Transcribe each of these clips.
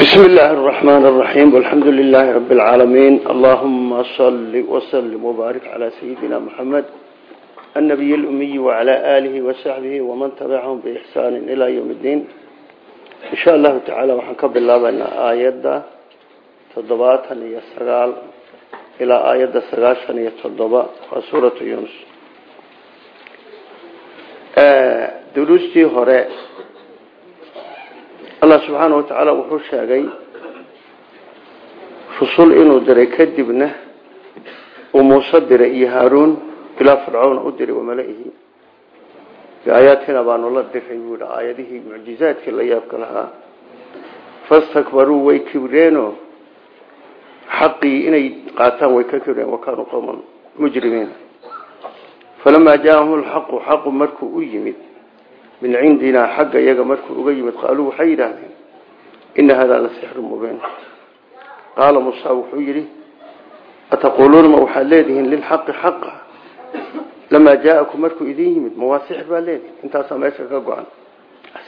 بسم الله الرحمن الرحيم والحمد لله رب العالمين اللهم صل وسلم وبارك على سيدنا محمد النبي الأمي وعلى آله وصحبه ومن تبعهم بإحسان إلى يوم الدين إن شاء الله تعالى وحنكب الله بأن آيات تضبات هي السقال إلى آيات السقال هي تضبات وسورة يونس دروستي هراء allah subxaana wa tacaala wuxuu sheegay rusul inuu diray kadibna uu muuse diray iyo haaruun ilaa fircawna u diray wamala-ihi biaayaatina baanu la diray buu hi aayadihii mucjizaadkii la yaabka lahaa. Fastakbaruu way kibreenoo xaqii inay qaataan way ka kibreen wakaanuu qowman mujrimiin. Falamaa jaaahum lxaqu xaqu markuu u yimid min cindinaa xagga iyaga markuu uga yimid qaaluu waxay yidhaahdeen ina hadaa la sixru mubiin. Qaala muusa wuxuu yidhi ataquuluuna ma waxaad leedihiin lilxaqi xaqa? Lamaa jaa'akum markuu idin yimid ma waa sixir baad leedihin intaasaa meesha ka go-an.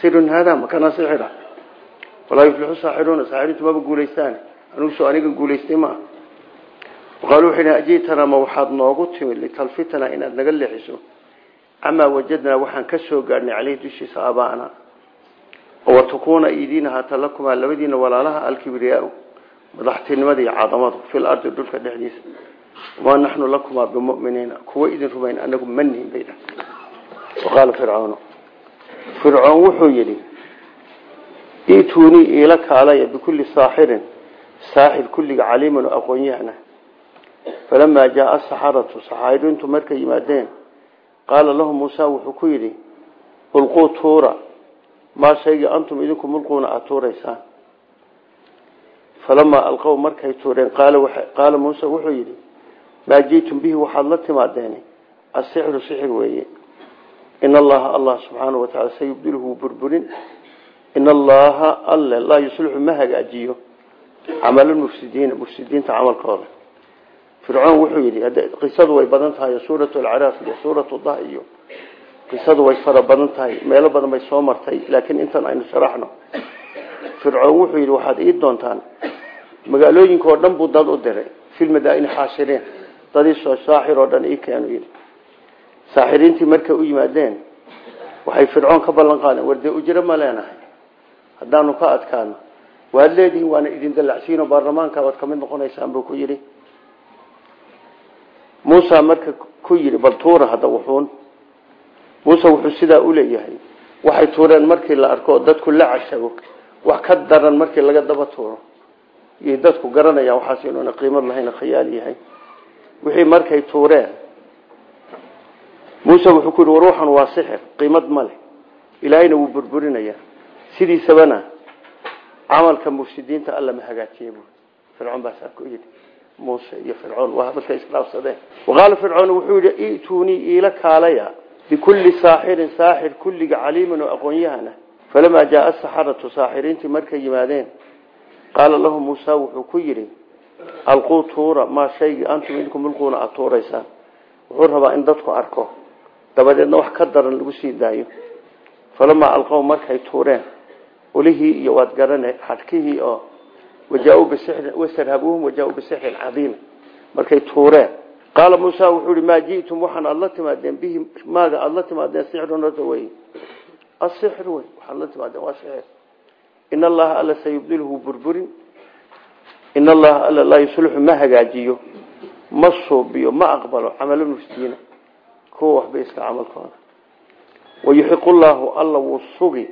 Sirun haadaa makana sixira walaa yuflixu saaxiruuna saaxirintu maba guulaystaan anigusoo aniga guulaystay maa? Qaaluu waxay dhi ajiitanaa naga leexiso camaa wajadnaa waxaan ka soo gaadhnay caleyhi dushiisa aabaana watakuuna idiin ahaata lakumaa labadiina walaalaha alkibriyaau madaxtinimada iyo cadamadu fil ardi dhulka dhexdiisa wamaa naxnu lakumaa bimuminiina kuwa idin rumayn anagu manihin bay dhah waqaala fircawn fircoon wuxuu yidhi ituunii iila kaalaya bikulli saaxirin saaxir kulliga caliiman oo aqoon-yahana falamaa jaaa saxaratu saxaariintu markay yimaadeen qaala lahu muusa wuxuu ku yidhi ulquu tuura maa shaygii antum idinku mulquuna aada tuuraysaan. Falamaa alqow markay tuureen qaala muuse wuxuu yidhi maa jiitum bihi waxaad la timaadeen asixru sixir weeye. In allaha allah subxaana wa tacala sayubdilhu wuu burburin. In allaha alle laa yuslixu ma hagaajiyo. Camala mufsidiina mufsidiinta camalkooda fircoon wuxuu yidhi qisadu way badan tahay suuratu alcaraaf iyo suuratu dah iyo qisadu way fara badan tahay meelo badan bay soo martay laakiin intan aynu sharaxno. Fircoon wuxuu yidhi waxaad ii doontaan magaalooyinka oo dhan buu dad u diray filmadaa'ini xaashiriin dadii soo saaxir oo dhan ii keenu yidhi. Saaxiriintii markay u yimaadeen waxay fircoon ka ballan qaadeen war dee ujro ma leenahay haddaanu ka adkaano waad leedihiin waana idin dallacsiino baarlamaanka waad ka mid noqonaysaan buu ku yidhi muusa marka ku yidhi bal tuura hadda wuxuun. Muuse wuxuu sidaa u leeyahay waxay tuureen markii la arko dadku la cashago wax ka daran markii laga daba tuuro. Iyo dadku garanayaan waxaas inuuna qiimad lahayn khayaal yahay. Wixii markay tuureen muuse wuxuu ku yidhi war waxan waa sixir qiimad ma leh. Ilaahayna wuu burburinayaa. Sidiisabana camalka mufsidiinta alla ma hagaajiye bu fircoon baasaa yidhi muuse iyo fircoon waa hadalka isdhaafsadeen waqaala fircoon wuxuu yidhi ituunii iila kaalaya bikulli saaxirin saaxir kulliga caliiman oo aqoon-yahana. Falamaa jaaa saxaratu saaxiriintii markay yimaadeen qaala lahu muusa wuxuu ku yidhi alquu tuura maa shaygii antum idinku mulquuna aada tuuraysaan. Wuxuu rabaa in dadku arko dabadeedna wax ka daran lagu sii daayo. Falamaa alqow markay tuureen ulihii iyo waad garane xadhkihii oo wasarhabuuhum wajaa-uu bisixrin cadiim. Markay tuureen. Qaala muusa wuxuu yihi maa ji'tum waxaan aada la timaadeen bihi maaga aada la timaadeen sixrun horta wey asixr wey waxaad la timaadeen waa sixir. In allaha alla sayubdilhu burburin. In allaha alla laa yuslixu ma hagaajiyo ma suubiyo ma aqbalo camalo mufsidiina kuwa waxba iska camalkooda wayuxiqu llaahu alla wuu sugi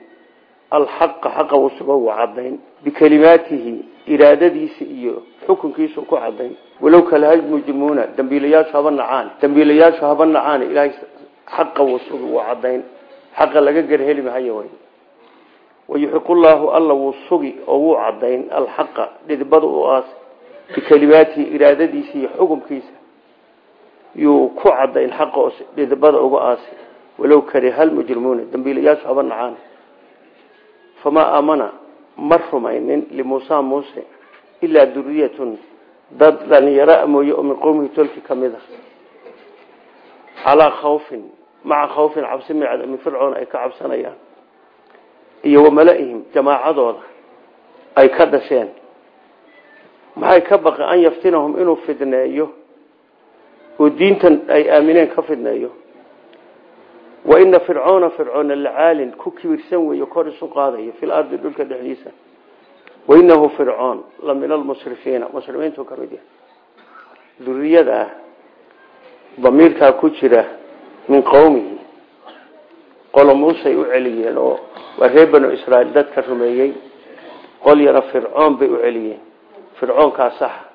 alxaqa xaqa wuu sugo wuu cadayn bikelimaatihi iraadadiisa iyo xukunkiisu ku cadayn walow kalahal mujrimuuna dambiilayaashu haba nacaan. Dambiilayaashu haba nacaan ilaahay xaqa wuu sugi wuu cadayn xaqa laga garheli mahayo way wayuxiqu llaahu alla wuu sugi oo wuu cadayn alxaqa dhidibada u aas. Bikelimaatihi iraadadiisa iyo xukunkiisa yuu ku cadayn xaqa dhidibada uga aasi walow karihal mujrimuuna dambiilayaashu haba nacaan famaa aamana ma rumaynin limuusa muuse ilaa duriyatun dad dhalinyaro mooye oo min qowmihi tolki ka mid a calaa khawfin maca khawfin cabsi micda min fircoon ay ka cabsanayaan iyo wamala-ihim jamaacadooda ay ka dhasheen maxay ka baqeen an yaftinahum inuu fidneeyo oo diintan ay aamineen ka fidneeyo wa ina fircoona fircoona lacaalin ku kibirsan weeye kor isu qaadayo fil ardi dhulka dhexdiisa. Wainahu fircoon la min almusrifiina musrimiintu ka mid yahay. Duriyada ah damiirkaa ku jira min qowmihi qolo muusey u celiyeen oo waa reer banu israiil dadka rumeeyey. Qolyana fircoon bay u celiyeen. Fircoonkaa saxa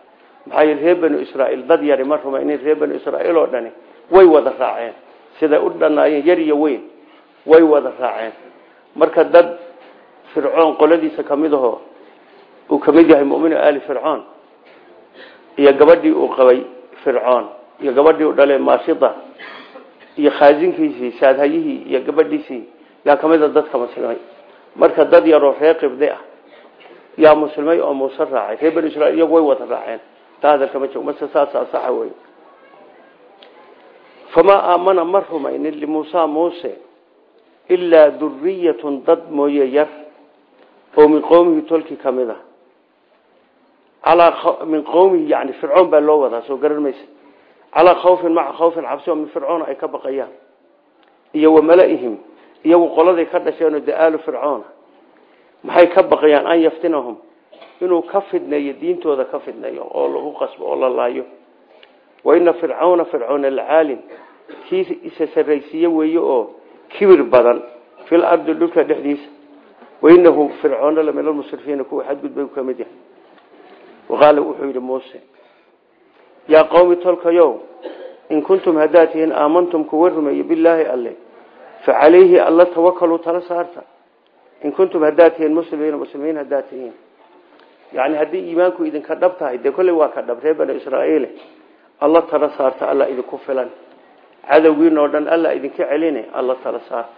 maxaa yii reer banu dad yari ma rumaynin reer banu oo dhani way wada raaceen siday u dhanaayeen yar iyo weyn way wada raaceen. Marka dad fircoon qoladiisa ka mid aho uu ka mid yahay muminu ali fircoon iyo gabadhii uu qabay fircoon iyo gabadhii u dhalee maashida iyo khaasinkiisii saadhayihii iyo gabadhiisii yaa kamida dadka muslimay. Marka dad yaroo reer qibdi ah yaa muslimay oo muuse raacay. Reer banu israiil iyagu way wada raaceen. Taa hadalkama joogo mase saasa saxa wey famaa aamana ma rumaynin limuusa muuse ilaa duriyatun dad mooye yar oo min qowmihi tolki ka mid a alaa min qowmihi yani fircoon baa loo wadaa soo garan maysa calaa khawfin maca khawfin cabsi oo min fircoona ay ka baqayaan iyo wa malaihim iyagu qoladay ka dhasheenoo de aalu fircoona maxay ka baqayaan an yaftinahum inuu ka fidneeyo diintooda ka fidneeyo oo lagu qasbo oo la laayo wa ina fircawna fircoona lacaalin kii isa saraysiiye weeye oo kibir badan fil ardi dhulka dhexdiisa wainahu fircoona la min almusrifiina kuwa xadgudbay ka mid yahay. Waqaala wuxuu yidhi muuse yaa qowmi tolkayow in kuntum haddaad tihiin aamantum kuwa rumeeye bilaahi alle fa calayhi alla tawakaluu tala saarta. In kuntum haddaad muslimiina muslimiin haddaad tihiin. Haddii iimaanku idinka dhab tahay dee kolley waa ka dhab banu israaiile alla tala saarta alla idinku filan cadowgiin oo dhan alla idinka celine alla tala saarta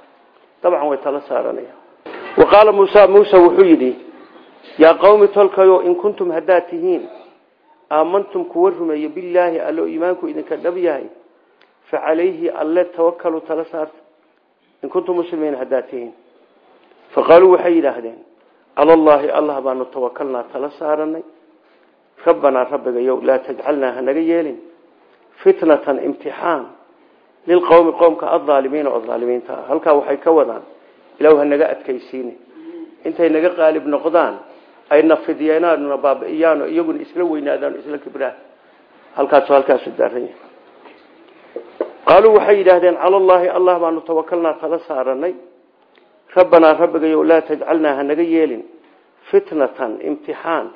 dabcan way tala saaranaya wa qaala muusa muuse wuxuu yidhi yaa qowmi tolkayo in kuntum haddaad tihiin aamantum kuwa rumeeye bilaahi alle oo iimaanku idinka dhab yahay fa calayhi alle tawakalu tala saarta in kuntum muslimiin haddaad tihiin. Fa qaaluu waxay yidhaahdeen calallaahi allah baanu tawakalnaa tala saaranay. Rabbanaa rabbigayow laa tajcalnaa hanaga yeelin. Fitnatan imtixaan lilqowmi qowmka aaalimiina oo aalimiinta ah halkaa waxay ka wadaan ilaw hanaga adkaysiine intay naga qaalib noqdaan ay nafidyenaanna baabi'iyaano iyaguna isla weynaadaan isla kibraan halkaasu halkaasu daaran yahay qaaluu waxay yidhaahdeen calallaahi allah baanu tawakalnaa tala saaranay rabbanaa rabbigayow laa tajcalnaa hanaga yeelin fitnatan imtixaan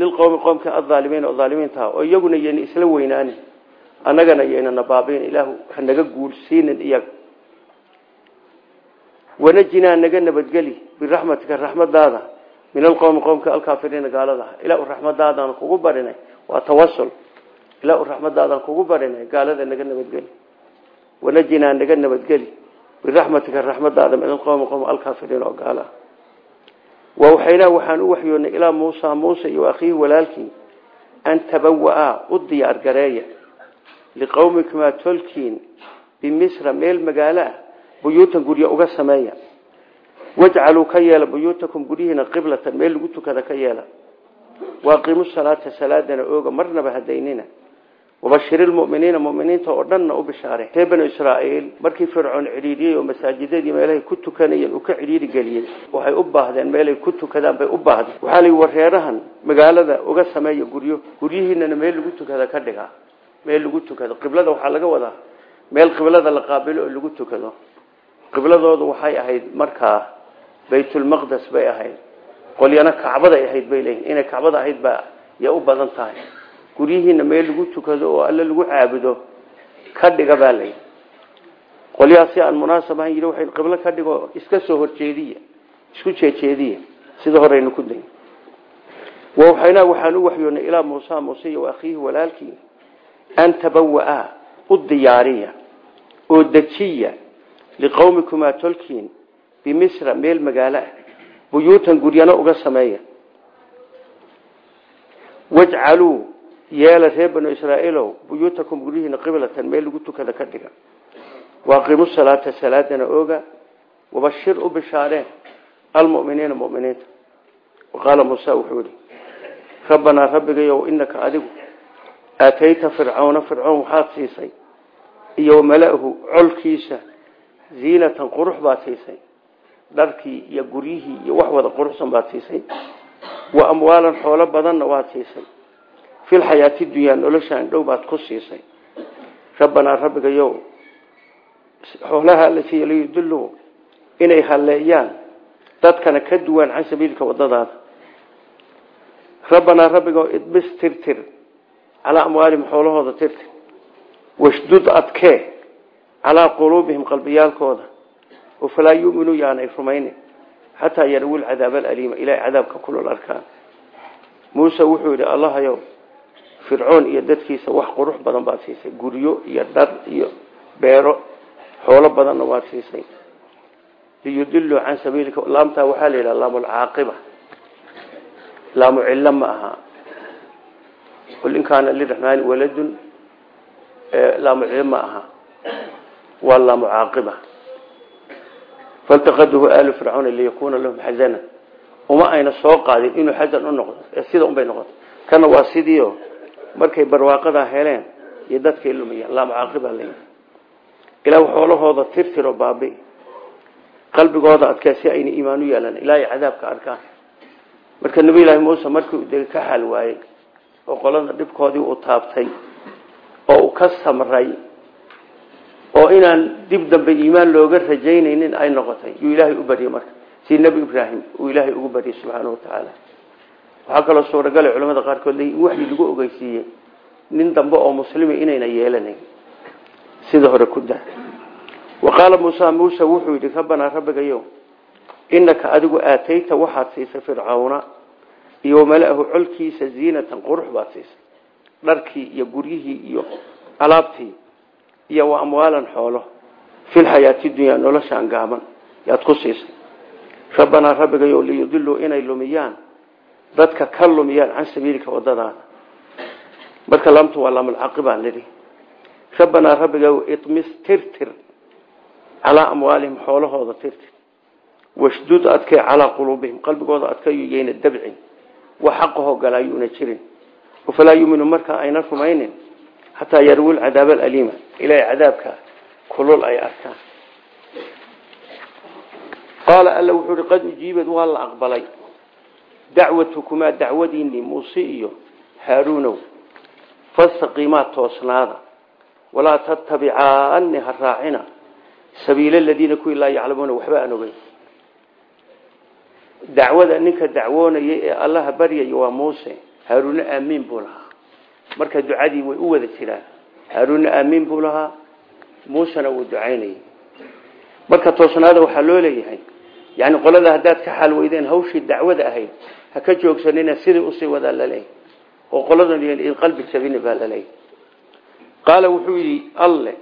lilqowmi qowmka aaalimiina oo aalimiinta ah oo iyaguna yayna isla annagana yaynana baabiin. Ilaahu hanaga guulsiinin iyaga wanajinaa naga nabadgeli biraxmatika raxmadaada min alqowmi qowmka alkaafiriina gaalada. Ilaa raxmadaadaan kugu barinay. Waa tawasul ilaa raxmadaadaan kugu barinay gaalada naga nabadgeli. Wanajinaa naga nabadgeli biraxmatika raxmadaada min alqowmi qowm alkaafiriina oo gaala. Wawxaynaa waxaan u waxyoonay ilaa muusa muuse iyo akhiihi walaalkii an tabawa-aa u diyaar gareeya liqowmikumaa tolkiin bimisra meel magaalo ah buyuutan guryo uga sameeya. Wajcaluu ka yeela buyuutakum guryihiina qiblatan meel lagu tukada ka yeela. Waaqiimu salaata salaadana ooga marnaba hadaynina wabashiri lmuminiina muminiinta oo dhanna u bishaare. Reer banu israaiil markii fircoon cidhiidhiyey oo masaajidadii meelahay ku tukanayeen uu ka cidhiidhi geliyey. Waxay u baahdeen meelay ku tukadaan bay u baahdeen. Waxaa la wareerahan magaalada uga sameeya guryo. Guryihiinana meel lagu tukada meel lagu tukado. Qiblada waxaa laga wadaa meel qiblada la qaabilo oo lagu tukado. Qibladoodu waxay ahayd markaa baytulmaqdes bay ahayd. Qolyana kacbaday ahayd bay leeyihiin inay kacbada ahayd baa ya u badan tahay. Guryihiina meel lagu tukado oo alle lagu caabudo ka dhiga baa layihi qolyaha si aan munaasab ahan yidhi waxay qiblo ka dhigo iska soo horjeediya isku jeejeediya sida horeynu ku day waxaynaa waxaan u waxyoonay ilaa muusa muuse iyo akhiihi walaalkii an tabawa-aa u diyaariya oo dejiya liqowmikumaa tolkiin bimisra meel magaalo ah buyuutan guryano uga sameeya wajcaluu yeela reer banu israaiilow buyuutakum guryihiina qiblatan meel lagu tukada ka dhiga waaqiimu salaata salaadana ooga wabashir u bishaareen almuminiina muminiinta waqaala muuse wuxuu ihi rabbanaa rabbigayow inaka adigu aatayta fircawna fircoon waxaad siisay. Iyo mala'hu colkiisa ziinatan qurux baad siisay. Dharkii iyo guryihii iyo wax wada quruxsan baad siisay. Wa amwaalan xoolo badanna waad siisay. Filxayaati dunyaa noloshaan dhow baad ku siisay. Rabbanaa rabbigayow xoolaha la siiya liyudiluu inay halleeyaan. Dadkana ka duwaan can sabiilka wadadaada. Rabbanaa tirtir calaa amwaalihim xoolahooda tirtir washdud adkee calaa quluubihim qalbiyaalkooda oo falaa yuminuu yaanay rumaynin xataa yarawil cadaab alaliima ilaahay cadaabka kulol arkaan muuse wuxuu yidhi allahayow fircoon iyo dadkiisa wax qurux badan baad siisay guryo iyo dhar iyo beero xoolo badanna waad siisay liyudiluu can sabiilika laamtaa waxaa la yidhaha qul in kaana liraxmaani waladun laamu cillo ma aha waa laamu caaqiba faltaqadahu aalu fircauna liyakuuna lahum xazana uma ayna soo qaadin inuu xasan u noqdo sida unbay noqoto kana waa sidiio markay barwaaqadaa heleen iyo dadkay lumayaan laamu caaqibaa la yidhi ilaa xoolahooda tirtiro baabi qalbigooda adkee si ayna iimaan u yeelan ilaahay cadaabka arkaan marka nabi ilaahi muuse markii uu dega ka xaal waayey oo qolada dhibkoodii uu taabtay oo uu ka samray oo inaan dib dambe iimaan looga rajaynaynin ay noqotay. Yuu ilaahay u baryey marka. Si nebi ibraahim uu ilaahay ugu baryey subxaana wa tacaala. Waxaa kaloo suuragala culamada qaarkood waxii lagu ogeysiiyey nin dambe oo muslima inayna yeelanayn. Sida hore ku dah wa qaala muusa muuse wuxuu yidhi rabbanaa rabbigayow inaka adigu aatayta waxaad siisay fircawna iyo mala'ahu colkiisa ziinatan qurux baad siisay. Dharkii iyo guryihii iyo alaabtii iyo wa amwaalan xoolo. Filxayaati dunyaa noloshaan gaaban yaad ku siisay. Rabbanaa rabbigayow liyudiluu inay lumiyaan. Dadka ka lumiyaan can sabiilika wadadaada marka laamtu waa laamulcaqibaan lidhi rabbanaa rabbigayow imis tirtir calaa amwaalihim xoolahooda tirtir. Washdud adkee calaa quluubihim qalbigooda adkayo yayna dabcin wax xaqahoo galaayuuna jirin. Falaa yuminu markaa ayna rumaynin xataa yarwil cadaab alaliima ilaahay cadaabka kulul ay arkaan qaala alla wuxuu ihi qad ujiibad waa la aqbalay. Dacwatukumaa dacwadiinii muuse iyo haaruunow fastaqiimaa toosnaada. Walaa tattabicaani ha raacina sabiila aladiina kuwii laa yaclamuuna waxba aan ogeyn dacwada ninka dacwoonayay ee allaha baryaya waa muuse haaruune aamiin buu lahaa. Marka ducadii way u wada jiraan. Haaruune aamiin buu lahaa muusena wuu ducaynayay. Marka toosnaada waxaa loo leeyahay yani qolada haddaad ka xaal weydeen hawshii dacwada ahayd ha ka joogsanina sidii u sii wadaa laleeyahy oo qoladan qalbi jabini baa laleeyahy qaala wuxuu yidhi alle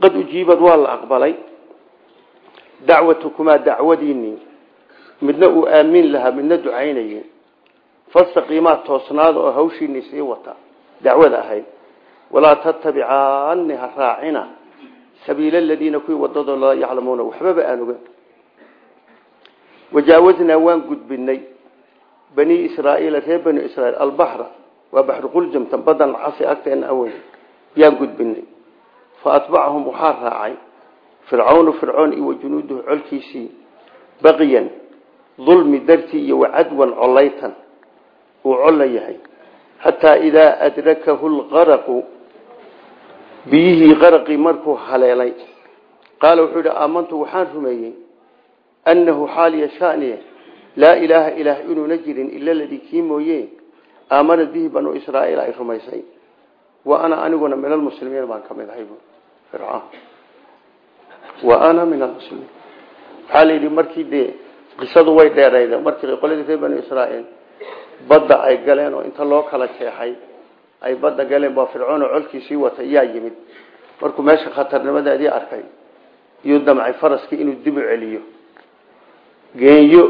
qad ujiibad waa la aqbalay. Dacwatukumaa dacwadiinii midna uu aamiin lahaa midna ducaynayay fastaqiimaa toosnaada oo hawshiinii sii wata dacwada ahayd walaa tattabicaani ha raacina sabiila aladiina kuwii wadadoo laa yaclamuuna. Waxbaba aan ogen wajaawaznaa waan gudbinay bani israaiila reer bani israiil albaxra waa baxru quljamtan badan casi agteena aweyn yaan gudbinay fa atbacahum waxaa raacay. Fircawnu fircoon iyo wajunuuduhu colkiisii baqiyan dulmi dartii iyo wacadwan collaytan uu colla yahay. Xataa idaa adrakahu lqaraqu biyihii qaraqii markuu haleelay qaala wuxuu yidhi aamantu waxaan rumeeyey annahu xaaliya shaniye laa ilaaha ilaah inuuna jirin ila ladii kii mooye aamanad bihi banuu israaiil ay rumaysay. Wa ana aniguna min almuslimiin baan ka mid ahay fircoon wa ana min almuslimiin waxaa la yidhi markii dee qisadu way dheerayda markii qoladii reer banu israaiil badda ay galeen oo inta loo kala jeexay ay badda galeen baa fircoon oo colkiisii watay yaa yimid. Markuu meesha khatarnimadeedii arkay iyuu damcay faraskii inuu dib u celiyo. Geenyo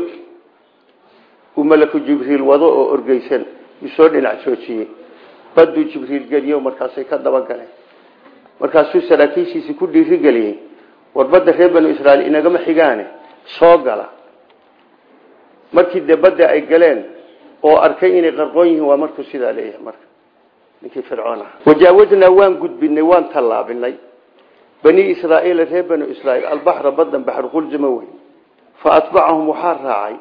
uu malaku jibriil wado oo orgeysan uu soo dhinac joojiyey. Baduu jibriil geliyo markaasay ka dabagaleen markaasuu saraakiishiisii ku dhiirigeliyey. War badda reer banu israiil inagama xigaane soo gala markii dee badda ay galeen oo arkay inay qarqoon yihiin waa markuu sidaa leeyahay marka. Ninkii fircoon ah. Wajaawaznaa waan gudbinay waan tallaabinay. Bani israaiila reer banu israiil albaxra badan baxruquljama weyn. Fa atbacahum waxaa raacay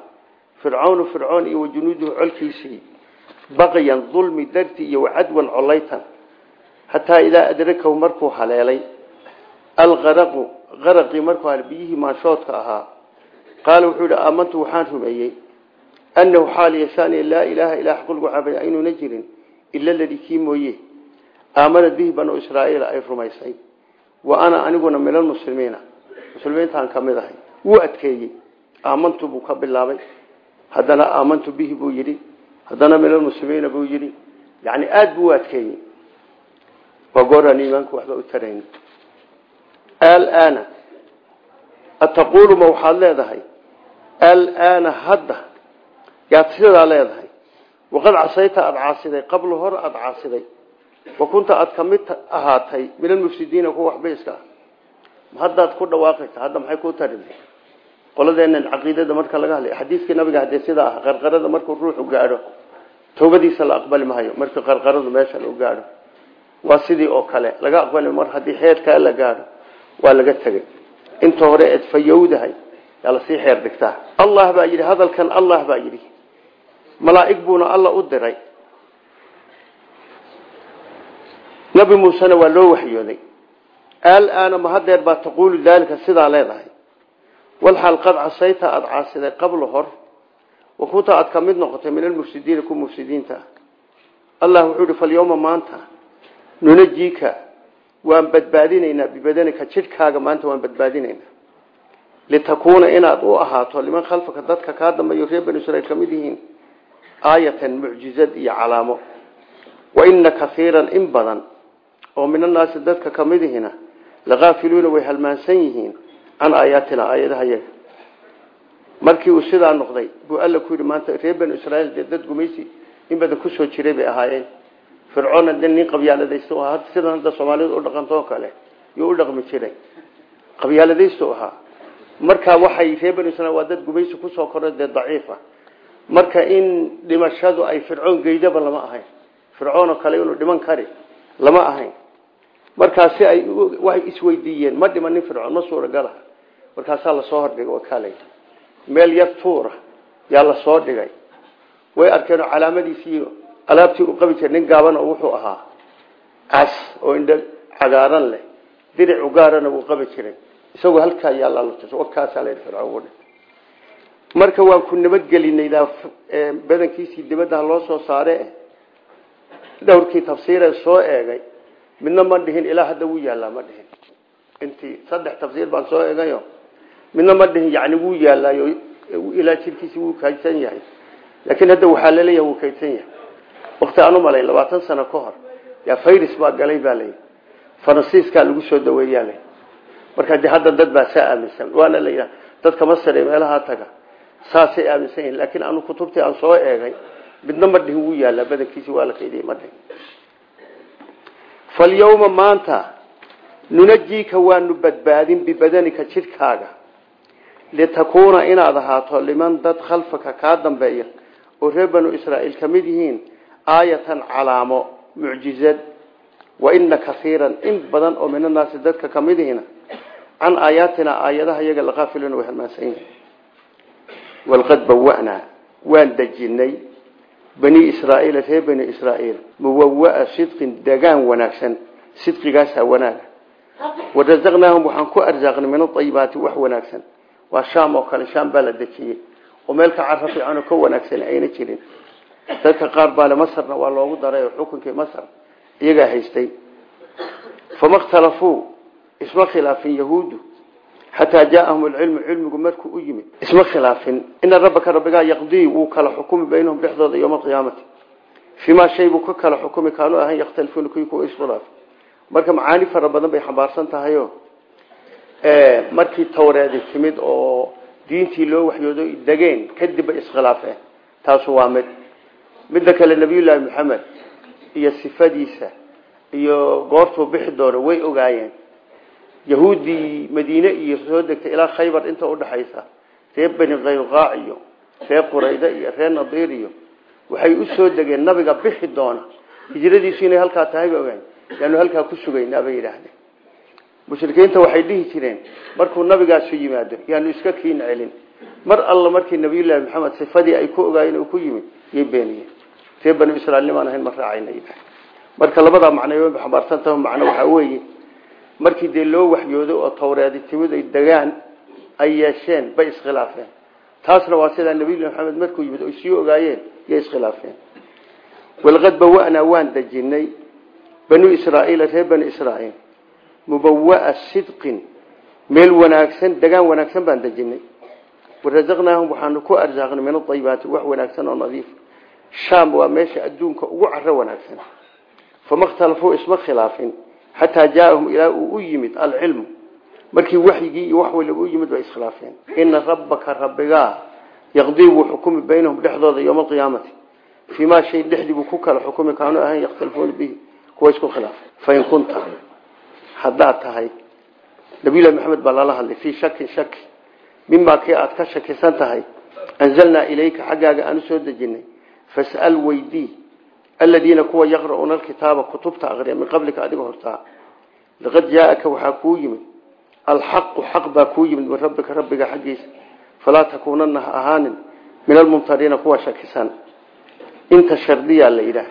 fircawnu fircoon iyo wajunuuduhu colkiisii baqyan dulmi darti iyo wacadwan collaytan. Xataa idaa adrakahu markuu haleelay alqaraqu qaraqii markuu hale biyihii maanshoodka ahaa qaala wuxuu yihi aamantu waxaan rumeeyey annahu xaal yashaani laa ilaaha ilaa xaqulgu caabada aynuuna jirin ila ladii kii mooye. Aamanad bihi banu israaiila ay rumaysay. Wa ana aniguna min almuslimiina. Muslimiintaan ka mid ahay. Wuu adkeeyey. Aamantu buu ka bilaabay. Haddana aamantu bihi buu yidhi. Haddana min almuslimiina buu yidhi. Yani leedahay alana hadda. Yaad sidaa leedahay. Waqad casayta aada caasiday qablu hor aada caasiday wa kunta aada ka mid ahaatay min almufsidiina kuwa waxbayska ah. Haddaad ku dhawaaqaysa hadda maxay ku tarin qoladeenan caqiidada marka laga hadlay xadiiskii nabiga hadee sidaa ah qarqarada markuu ruuxu gaadho towbadiisa la aqbali maayo markii qarqaradu meeshan u gaadho. Waa sidii oo kale laga aqbali mar haddii xeedkaa la gaadho waa laga tegay inta hore eed fayowdahay yaa la sii xeer dhigtaa. Allah baa yidhi hadalkan allah baa yidhi. Malaa'ig buuna alla u diray. Nabi muusena waa loo waxyooday. Alaana ma hadeer baa taquulu daalika sidaa leedahay. Walxaal qad casayta aada caasiday qabla hor. Wa kunta aad ka mid noqotay min almufsidiina ku mufsidiinta. Allah wuxuu ihi falyawma maanta nunajiika waan badbaadinaynaa bibadanika jidhkaaga maanta waan badbaadinaynaa litakuuna inaad u ahaato liman khalfaka dadka kaa dambeeyo reer banu israiil ka mid yihiin aayatan mucjizad iyo calaamo. Wa ina kaiiran in badan oo min annaasi dadka ka mid ihina lakaafiluuna way halmaansan yihiin can aayaatina aayadaha yaga. Markii uu sidaa noqday buu alla ku yidhi maanta reer banu dad gumaysi in badan ku soo jiray bay ahaayeen. Fircoonna de nin qabyaaladaystu ahaa sidan hadda soomaalidu u dhaqantoo kale yuu u dhaqmi jiray. Qabyaaladaystu ahaa marka waxay reer banu israiil waa dad gumaysi ku soo koray dee daciifa marka in dhimashadu ay fircoon geydaba lama ahayn. Fircoon oo kale inuu dhiman kari lama ahayn. Markaasi ay waxay isweydiiyeen ma dhimanin fircoon ma suuragalaha markaasaa la soo hordhigay waa kaalay meel yar tuura yaa la soo dhigay. Way arkeen oo calaamadiisii alaabtii uu qabi jiray nin gaaban oo wuxuu ahaa cas oo indho cagaaran leh diric ugaarana wuu qabi jiray isagoo halkaa yaallaa la tuso wakaasaa la fircoon dhintay. Marka waan ku nabadgelinaydaa badankiisii dibadda loo soo saare dhowrkii tafsiiree soo eegay midna ma dhihin ilaa hadda wuu yaallaa ma dhihin. Intii saddex tafsiir baan soo eegayo midna ma dhihin yani wuu yaallaayo ilaa jirkiisi wuu kaydsan yahay. Laakiin hadda waxaa la leeyahay wuu kaydsan yahay. Wakti aan malay labaatan sano ka hor yaa fayris baa galay baa faransiiskaa lagu soo daweeyaa marka de hadda dad baa saa waana la yidhaha dadka masar ee meelaha taga saasay aaminsan yihiin laakiin anu kutubtii aan soo eegay midna ma dhihin wuu yaallaa. Badankiisi waa la kaydiyey ma dhihin. Falyawma maanta nunajiika waanu badbaadin bibadanika jidhkaaga. Litakuuna inaad ahaato liman dad khalfaka kaa dambeeya oo reer banu israa'iil ka mid yihiin aayatan calaamo mucjizad wa ina kaiiran in badan oo min annaasi dadka ka mid can aayaatina aayadaha iyaga laqaafiluuna way halmaansan yihiin walqad bawanaa waan dejinay bani israaiila reer bani israaiil muwawaa sidqin degaan wanaagsan sidqigaasa wanaaga warazaqnaahum waxaan ku arsaaqnay min aayibaati wax wanaagsan waa shaam oo kale shaam baa la dejiyey oo meel ka cara fiican oo ka wanaagsan ayna jirin dadka qaar baale masarna waa loogu daray oo xukunkii masar haystay isma khilaafin yahuudu xataa jaaahum alcilmu cilmigu markuu u yimid isma khilaafin ina rabbaka rabbigaa yaqdii wuu kala xukumi baynahum dhexdooda yowma alqiyaamati. Fiimaa shay buu ka kala xukumi kaanu ahayn yakhtalifuuna kuwii kuwa iskhilaaf marka macaani fara badan bay xambaarsan tahayo. Markii tawreedi timid oo diintii loo waxyoodo degeen kadib bay iskhilaafeen taasu waa mid. Midda kale nabiyullaahi maxamed iyo sifadiisa iyo goortuu bixi doono way ogaayeen yahuuddii madiine iyo soo degtay ilaa khaybar inta udhaxaysa reer beni qaynuqaac iyo reer qurayda iyo reer nadiir iyo waxay u soo degeen nabiga bixi doona. Hijradiisu inay halkaa tahay ba ogaan yaanu halkaa ku sugaynaa bay yidhaahdeen. Mushrikiinta waxay dhihi jireen markuu nabigaasu yimaado yaanu iska kiin celin. Mar alla markii nabiyullaahi maxamed sifadii ay ku ogaayeen uu ku yimid yay beeniyeen. Ree banu israiilnimaan ahayn ma raacayna marka labadaa macno xambaarsantaho macno waxaa markii dee loo waxyoodo oo tawreedi timid ay yeesheen bay iskhilaafeen. Taasna waa sidaa nabiyullahi maxamed markuu yimid oy sii ogaayeen yay iskhilaafeen. Walqad bawanaa waan dejinay banu israaiila reer bani israaiil. Mubawaa sidqin meel wanaagsan degaan wanaagsan baan dejinay. Warasaqnaahum waxaanu ku arsaaqnay min aayibaati wax wanaagsan oo nadiif. Shaam waa meesha adduunka ugu caro wanaagsan. Fama khtalafuu isma khilaafin xataa jaaahum ilaa uu u yimid alcilmu. Markii waxyigii iyo wax waliba u yimid bay iskhilaafeen ina rabbaka rabbigaa yaqdii wuu xukumi baynahum dhexdooda yowma alqiyaamati. Fii maa shay dhexdii buu ku kala xukumi kaanu ahayn yakhtalifuuna bihi. Kuwa isku khilaafay fain kunta haddaad tahay nabiyullahi maxamed baa lala hadlay fii shakin shaki mimaa kii aad ka shakisan tahay anzalnaa ilayka xaggaaga u soo dejinay aladiina kuwa yaqra'uuna alkitaaba kutubta aqriya min qablika adiga hortaa laqad jaaaka waxaa kuu yimid alxaqu xaq baa kuu yimid min rabbika rabbiga xaggiisa. Falaa takuunana ha ahaanin min almumtariina kuwa shakisan. Inta shardiyaa la yidhaah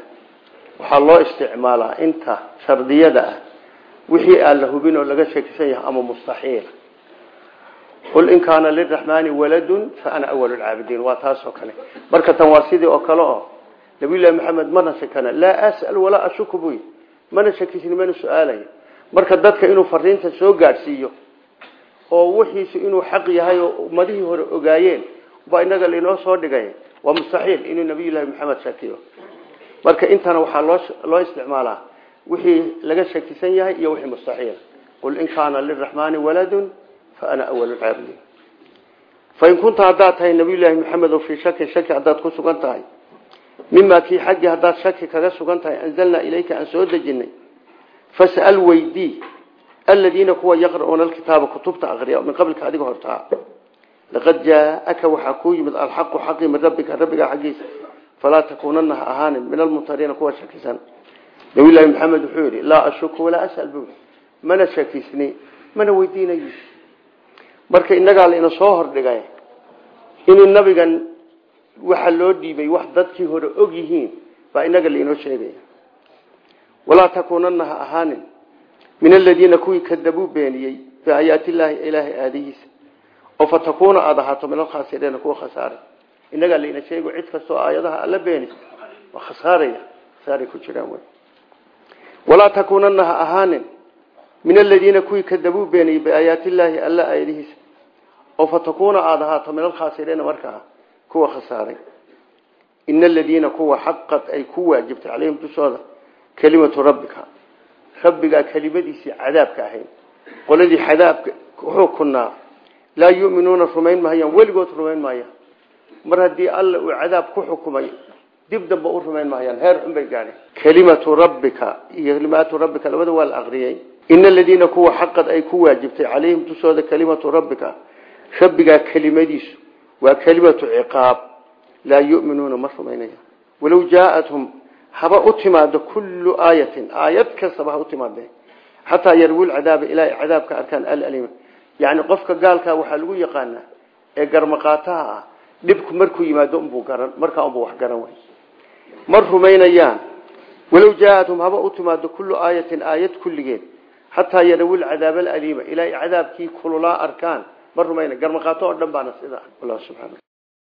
waxaa loo isticmaalaa inta shardiyada ah wixii aan la hubin oo laga shakisan yahay ama mustaxiil. Qul in kaana liraxmaani waladun fa ana awalu lcaabidiin waa taasoo kale. Marka tan waa sidii oo kale oo nabiyullahi maxamed mana shakana? Laa as'al walaa ashuku buy. Mana shakisin mana su'aalaya marka dadka inuu fariinta soo gaadhsiiyo oo wixiisu inuu xaq yahay oo ummadihii hore ogaayeen baa inaga lainoo soo dhigay. Waa mustaxiil inuu nabiyullaahi maxamed shakiyo. Marka intana waxaa loo isticmaalaa. Wixii laga shakisan yahay iyo wixii mustaxiil. Qul in kaana liraxmaani waladun fa ana awalu lcaabidiin fain kunta haddaad tahay nabiyullaahi maxamed oo fii shakin shaki haddaad ku sugan tahay mimaa kii xaggii haddaad shaki kaga sugan tahay anzalnaa ilayka aan soo dejinay. Fas'al weydii aladiina kuwa yaqra'uuna alkitaaba kutubta aqriya min qablika adiga hortaa laqad jaaaka waxaa kuu yimid alxaqu xaqi min rabbika rabbigaa xaggiisa. Falaa takuunana ha ahaanin min almumtariina kuwa shakisan. Nabiyullaahi maxamed wuxuu yidhi laa ashuku walaa as'al. Bu mana shakisni mana weydiinayo marka innagaa laina soo hordhigay inuu nabigan waxa loo dhiibay wax dadkii hore og yihiin baa inaga lainoo sheegaya. Walaa takuunana ha ahaanin. Min aladiina kuwii kadabuu beeniyey biaayaati illaahi ilaahay aadihiisa oo fa takuuna aada ahaato min alkhaasiriina kuwa khasaaray inagaa laina sheego cid kastoo aayadaha alla beenisa waa khasaaraya. Khasaaray ku jiraan wy walaa takuunana ha min aladiina kuwii kadabuu beeniyey biaayaati illaahi alla aayadihiisa oo fa takuuna aada ahaato min alkhaasiriina markaa kuwa khasaaray. Ina aladiina kuwa xaqad ay ku waajibtay calayhim dushooda kelimatu rabbika. Rabbigaa kelimadiisii cadaabka ahayd qoladii cadaabka xukunaa laa yuminuuna rumayn mahayaan weligood rumayn maayaan. Mar haddii alla uu cadaab ku xukumay dib damba u rumayn mahayaan heer xun bay gaadheen. Kelimatu rabbika iyo kelimaatu rabbika labada waa la aqriyey ina aladiina kuwa xaqad ay ku waajibtay calayhim dushooda kelimatu rabbika. Rabbigaa kelimadiisu waa kelimatu ciqaab. Laa yuminuuna ma rumaynaya walow jaathum haba u timaado kullu aayatin. Aayad kastaba ha u timaadee xataa yarwul cadaaba ilaa ay cadaabka arkaan alalima yani qofka gaalkaa waxaa lagu yaqaanaa ee garmaqaataha ah dhibku markuu yimaado unbuu garan markaa unbuu wax garan way ma rumaynayaan walow jaathum haba u timaado kullu aayatin aayad kulligeed. Xataa yarwul cadaaba alaliima. Ilaa ay cadaabkii kululaa arkaan ma rumayna garmaqaato oo dhan baana sida